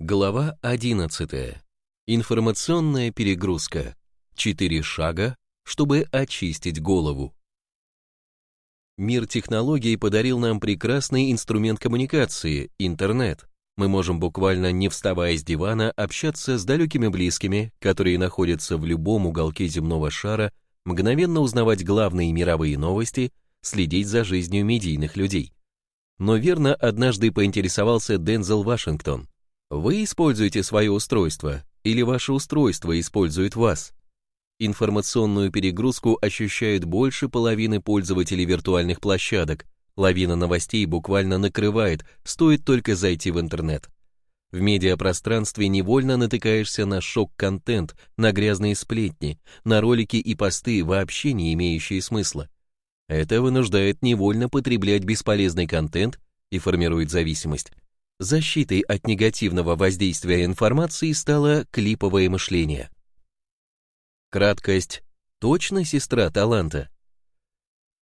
Глава 11. Информационная перегрузка. Четыре шага, чтобы очистить голову. Мир технологий подарил нам прекрасный инструмент коммуникации – интернет. Мы можем буквально не вставая с дивана общаться с далекими близкими, которые находятся в любом уголке земного шара, мгновенно узнавать главные мировые новости, следить за жизнью медийных людей. Но верно однажды поинтересовался Дензел Вашингтон – вы используете свое устройство или ваше устройство использует вас? Информационную перегрузку ощущают больше половины пользователей виртуальных площадок. Лавина новостей буквально накрывает, стоит только зайти в интернет. В медиапространстве невольно натыкаешься на шок-контент, на грязные сплетни, на ролики и посты, вообще не имеющие смысла. Это вынуждает невольно потреблять бесполезный контент и формирует зависимость. Защитой от негативного воздействия информации стало клиповое мышление. Краткость – точно сестра таланта.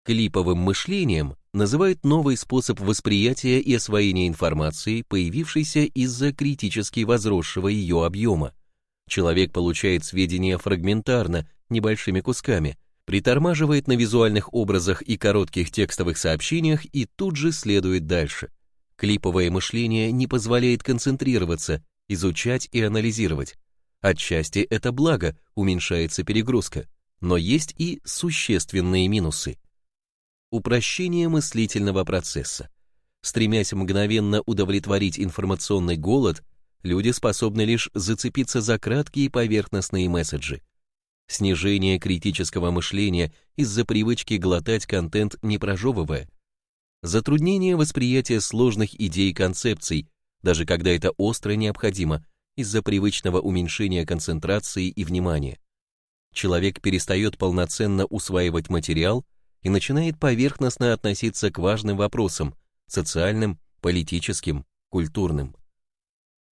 Клиповым мышлением называют новый способ восприятия и освоения информации, появившийся из-за критически возросшего ее объема. Человек получает сведения фрагментарно, небольшими кусками, притормаживает на визуальных образах и коротких текстовых сообщениях и тут же следует дальше. Клиповое мышление не позволяет концентрироваться, изучать и анализировать. Отчасти это благо, уменьшается перегрузка, но есть и существенные минусы. Упрощение мыслительного процесса. Стремясь мгновенно удовлетворить информационный голод, люди способны лишь зацепиться за краткие поверхностные месседжи. Снижение критического мышления из-за привычки глотать контент не прожевывая, затруднение восприятия сложных идей и концепций, даже когда это остро необходимо, из-за привычного уменьшения концентрации и внимания. Человек перестает полноценно усваивать материал и начинает поверхностно относиться к важным вопросам, социальным, политическим, культурным.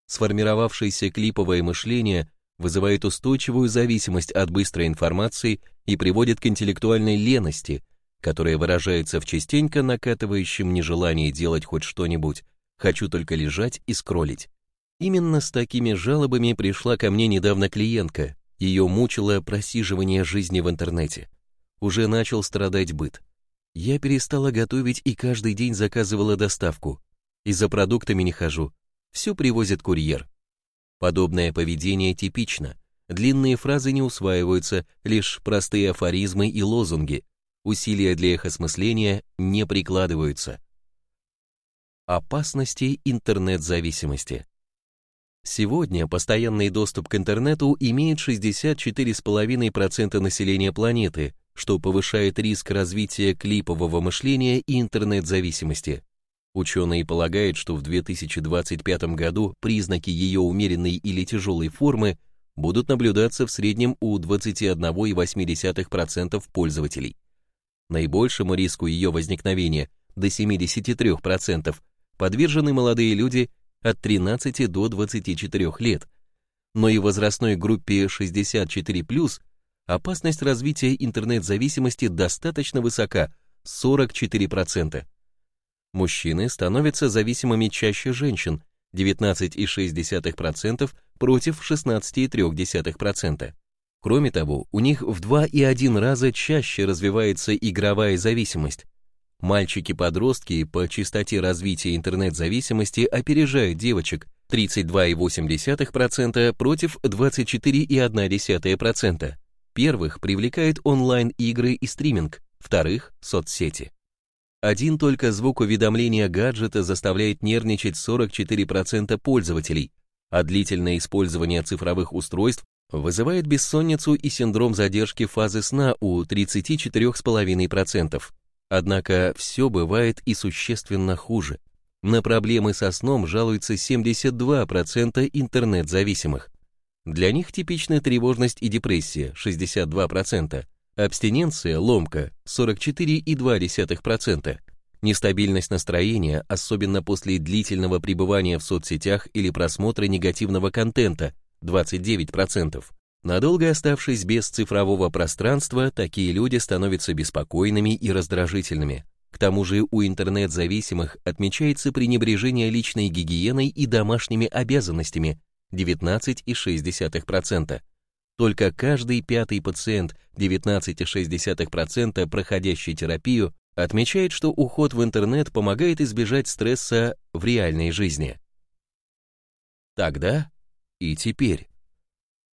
Сформировавшееся клиповое мышление вызывает устойчивую зависимость от быстрой информации и приводит к интеллектуальной лености – которое выражается в частенько накатывающем нежелании делать хоть что-нибудь, хочу только лежать и скроллить. Именно с такими жалобами пришла ко мне недавно клиентка, ее мучило просиживание жизни в интернете. Уже начал страдать быт. Я перестала готовить и каждый день заказывала доставку. И за продуктами не хожу. Все привозит курьер. Подобное поведение типично. Длинные фразы не усваиваются, лишь простые афоризмы и лозунги, усилия для их осмысления не прикладываются. Опасности интернет-зависимости. Сегодня постоянный доступ к интернету имеет 64,5% населения планеты, что повышает риск развития клипового мышления и интернет-зависимости. Ученые полагают, что в 2025 году признаки ее умеренной или тяжелой формы будут наблюдаться в среднем у 21,8% пользователей. Наибольшему риску ее возникновения до 73% подвержены молодые люди от 13 до 24 лет, но и в возрастной группе 64+, опасность развития интернет-зависимости достаточно высока – 44%. Мужчины становятся зависимыми чаще женщин – 19,6% против 16,3%. Кроме того, у них в 2,1 раза чаще развивается игровая зависимость. Мальчики-подростки по частоте развития интернет-зависимости опережают девочек 32,8% против 24,1%. Первых привлекает онлайн-игры и стриминг, вторых – соцсети. Один только звук уведомления гаджета заставляет нервничать 44% пользователей, а длительное использование цифровых устройств вызывает бессонницу и синдром задержки фазы сна у 34,5%. Однако все бывает и существенно хуже. На проблемы со сном жалуются 72% интернет-зависимых. Для них типичны тревожность и депрессия 62%, абстиненция, ломка 44,2%, нестабильность настроения, особенно после длительного пребывания в соцсетях или просмотра негативного контента 29%. Надолго оставшись без цифрового пространства, такие люди становятся беспокойными и раздражительными. К тому же у интернет-зависимых отмечается пренебрежение личной гигиеной и домашними обязанностями 19,6%. Только каждый пятый пациент 19,6% проходящий терапию отмечает, что уход в интернет помогает избежать стресса в реальной жизни. Тогда и теперь.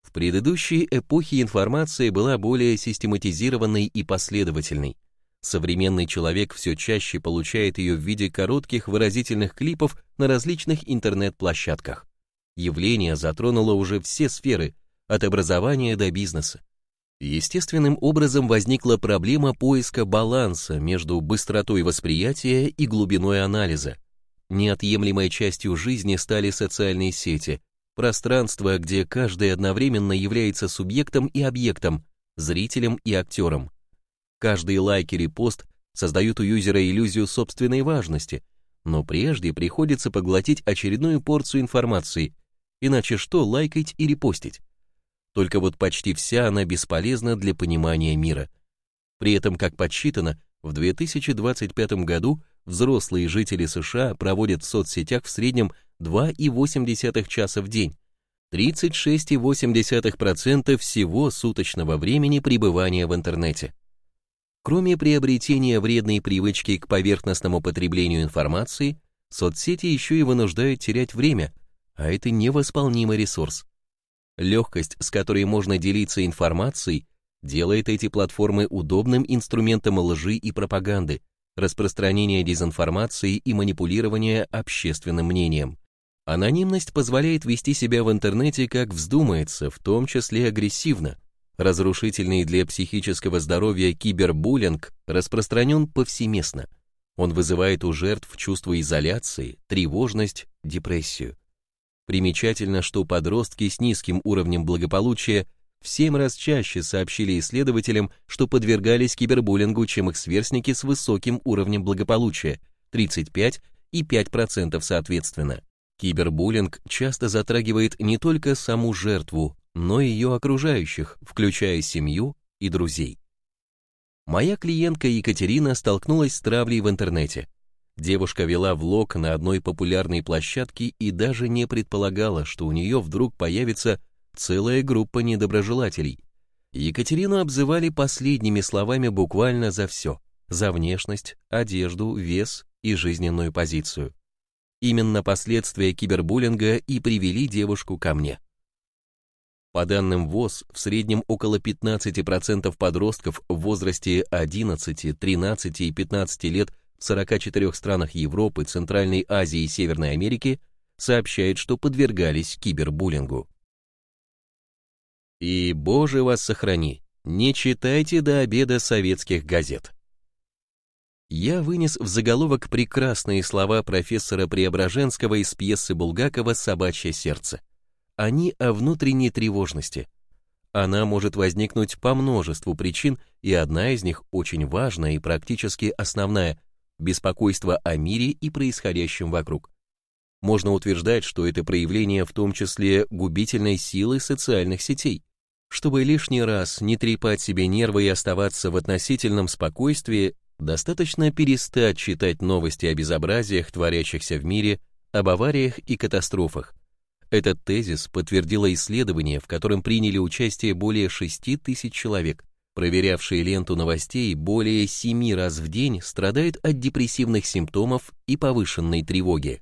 В предыдущей эпохе информация была более систематизированной и последовательной. Современный человек все чаще получает ее в виде коротких выразительных клипов на различных интернет-площадках. Явление затронуло уже все сферы, от образования до бизнеса. Естественным образом возникла проблема поиска баланса между быстротой восприятия и глубиной анализа. Неотъемлемой частью жизни стали социальные сети, пространство, где каждый одновременно является субъектом и объектом, зрителем и актером. Каждый лайк и репост создают у юзера иллюзию собственной важности, но прежде приходится поглотить очередную порцию информации, иначе что лайкать и репостить? Только вот почти вся она бесполезна для понимания мира. При этом, как подсчитано, в 2025 году взрослые жители США проводят в соцсетях в среднем 2,8 часа в день, 36,8% всего суточного времени пребывания в интернете. Кроме приобретения вредной привычки к поверхностному потреблению информации, соцсети еще и вынуждают терять время, а это невосполнимый ресурс. Легкость, с которой можно делиться информацией, делает эти платформы удобным инструментом лжи и пропаганды, распространения дезинформации и манипулирования общественным мнением. Анонимность позволяет вести себя в интернете как вздумается, в том числе агрессивно, Разрушительный для психического здоровья кибербуллинг распространен повсеместно. Он вызывает у жертв чувство изоляции, тревожность, депрессию. Примечательно, что подростки с низким уровнем благополучия в 7 раз чаще сообщили исследователям, что подвергались кибербуллингу, чем их сверстники с высоким уровнем благополучия 35 и 5% соответственно. Кибербуллинг часто затрагивает не только саму жертву, но и ее окружающих, включая семью и друзей. Моя клиентка Екатерина столкнулась с травлей в интернете. Девушка вела влог на одной популярной площадке и даже не предполагала, что у нее вдруг появится целая группа недоброжелателей. Екатерину обзывали последними словами буквально за все – за внешность, одежду, вес и жизненную позицию. Именно последствия кибербуллинга и привели девушку ко мне. По данным ВОЗ, в среднем около 15% подростков в возрасте 11, 13 и 15 лет в 44 странах Европы, Центральной Азии и Северной Америки сообщает, что подвергались кибербуллингу. И, боже вас сохрани, не читайте до обеда советских газет. Я вынес в заголовок прекрасные слова профессора Преображенского из пьесы Булгакова «Собачье сердце» они о внутренней тревожности. Она может возникнуть по множеству причин, и одна из них очень важная и практически основная – беспокойство о мире и происходящем вокруг. Можно утверждать, что это проявление в том числе губительной силы социальных сетей. Чтобы лишний раз не трепать себе нервы и оставаться в относительном спокойствии, достаточно перестать читать новости о безобразиях, творящихся в мире, об авариях и катастрофах, этот тезис подтвердило исследование, в котором приняли участие более 6 тысяч человек. Проверявшие ленту новостей более 7 раз в день страдают от депрессивных симптомов и повышенной тревоги.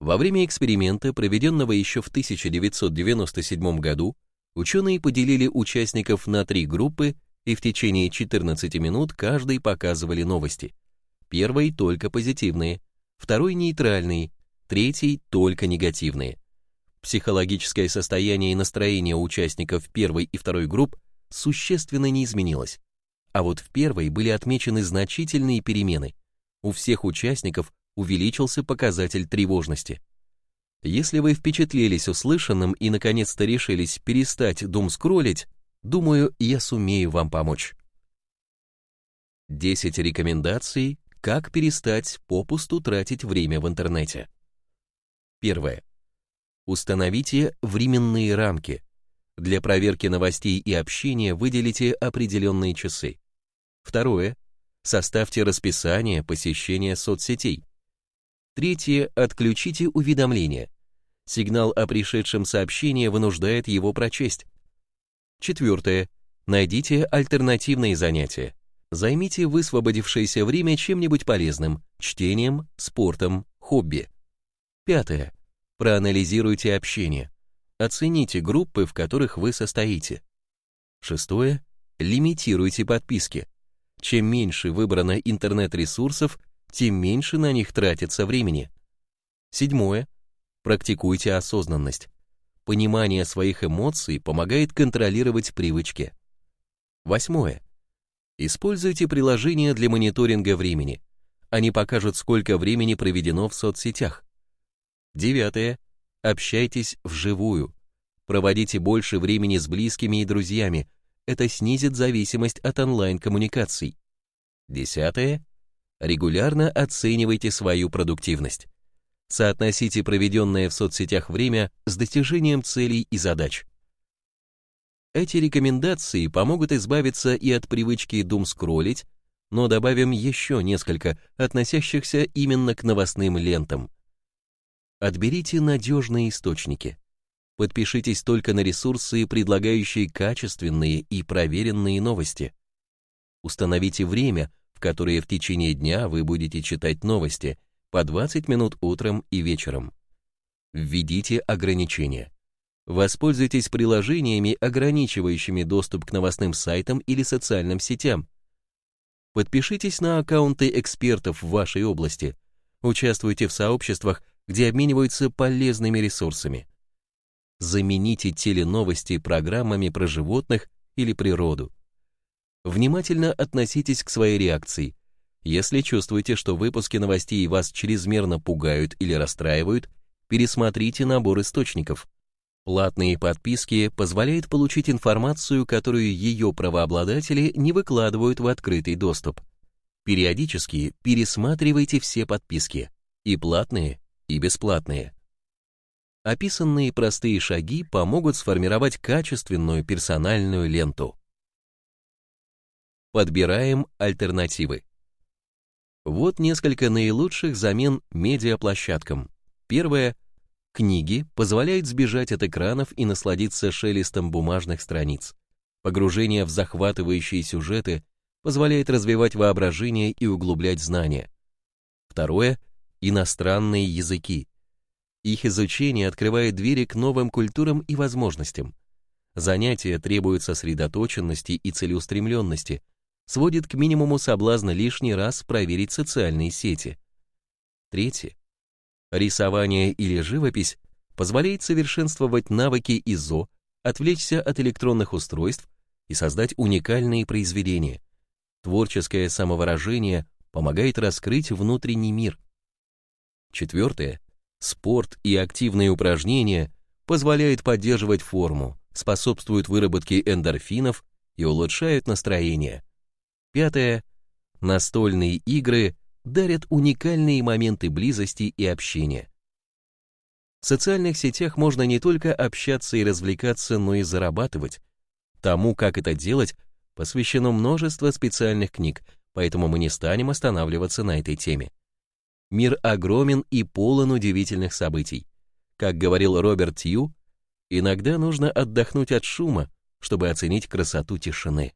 Во время эксперимента, проведенного еще в 1997 году, ученые поделили участников на три группы и в течение 14 минут каждый показывали новости. Первой только позитивные, второй нейтральные, третий только негативные. Психологическое состояние и настроение участников первой и второй групп существенно не изменилось. А вот в первой были отмечены значительные перемены. У всех участников увеличился показатель тревожности. Если вы впечатлились услышанным и наконец-то решились перестать думскроллить, думаю, я сумею вам помочь. 10 рекомендаций, как перестать попусту тратить время в интернете. Первое. Установите временные рамки. Для проверки новостей и общения выделите определенные часы. Второе. Составьте расписание посещения соцсетей. Третье. Отключите уведомления. Сигнал о пришедшем сообщении вынуждает его прочесть. Четвертое. Найдите альтернативные занятия. Займите высвободившееся время чем-нибудь полезным, чтением, спортом, хобби. Пятое. Проанализируйте общение. Оцените группы, в которых вы состоите. Шестое. Лимитируйте подписки. Чем меньше выбрано интернет-ресурсов, тем меньше на них тратится времени. Седьмое. Практикуйте осознанность. Понимание своих эмоций помогает контролировать привычки. Восьмое. Используйте приложения для мониторинга времени. Они покажут, сколько времени проведено в соцсетях. Девятое. Общайтесь вживую. Проводите больше времени с близкими и друзьями. Это снизит зависимость от онлайн-коммуникаций. Десятое. Регулярно оценивайте свою продуктивность. Соотносите проведенное в соцсетях время с достижением целей и задач. Эти рекомендации помогут избавиться и от привычки дум-скроллить, но добавим еще несколько, относящихся именно к новостным лентам. Отберите надежные источники. Подпишитесь только на ресурсы, предлагающие качественные и проверенные новости. Установите время, в которое в течение дня вы будете читать новости, по 20 минут утром и вечером. Введите ограничения. Воспользуйтесь приложениями, ограничивающими доступ к новостным сайтам или социальным сетям. Подпишитесь на аккаунты экспертов в вашей области. Участвуйте в сообществах, где обмениваются полезными ресурсами. Замените теленовости программами про животных или природу. Внимательно относитесь к своей реакции. Если чувствуете, что выпуски новостей вас чрезмерно пугают или расстраивают, пересмотрите набор источников. Платные подписки позволяют получить информацию, которую ее правообладатели не выкладывают в открытый доступ. Периодически пересматривайте все подписки, и платные, и бесплатные. Описанные простые шаги помогут сформировать качественную персональную ленту. Подбираем альтернативы. Вот несколько наилучших замен медиаплощадкам. Первое. Книги позволяют сбежать от экранов и насладиться шелестом бумажных страниц. Погружение в захватывающие сюжеты позволяет развивать воображение и углублять знания. Второе. Иностранные языки. Их изучение открывает двери к новым культурам и возможностям. Занятия требуют сосредоточенности и целеустремленности, сводит к минимуму соблазна лишний раз проверить социальные сети. Третье. Рисование или живопись позволяет совершенствовать навыки ИЗО, отвлечься от электронных устройств и создать уникальные произведения. Творческое самовыражение помогает раскрыть внутренний мир. Четвертое. Спорт и активные упражнения позволяют поддерживать форму, способствуют выработке эндорфинов и улучшают настроение. Пятое. Настольные игры дарят уникальные моменты близости и общения. В социальных сетях можно не только общаться и развлекаться, но и зарабатывать. Тому, как это делать, посвящено множество специальных книг, поэтому мы не станем останавливаться на этой теме. Мир огромен и полон удивительных событий. Как говорил Роберт Тью, иногда нужно отдохнуть от шума, чтобы оценить красоту тишины.